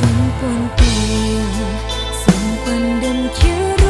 xung quanh tình xung quanh đêm chưa